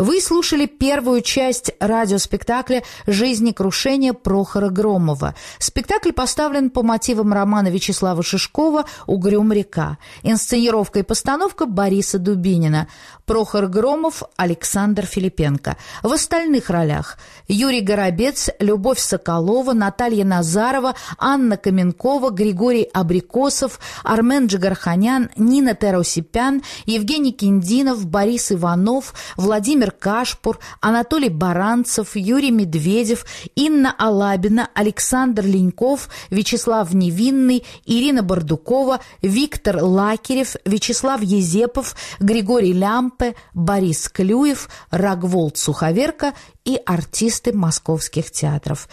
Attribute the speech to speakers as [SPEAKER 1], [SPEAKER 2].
[SPEAKER 1] Вы слушали первую часть радиоспектакля «Жизнекрушение» Прохора Громова. Спектакль поставлен по мотивам романа Вячеслава Шишкова «Угрюм река». Инсценировка и постановка Бориса Дубинина. Прохор Громов, Александр Филипенко. В остальных ролях Юрий Горобец, Любовь Соколова, Наталья Назарова, Анна Каменкова, Григорий Абрикосов, Армен Джигарханян, Нина Теросипян, Евгений Киндинов, Борис Иванов, Владимир Владимир Кашпур, Анатолий Баранцев, Юрий Медведев, Инна Алабина, Александр Леньков, Вячеслав Невинный, Ирина Бардукова, Виктор Лакерев, Вячеслав Езепов, Григорий Лямпе, Борис Клюев, Рогволд Суховерка и артисты московских театров.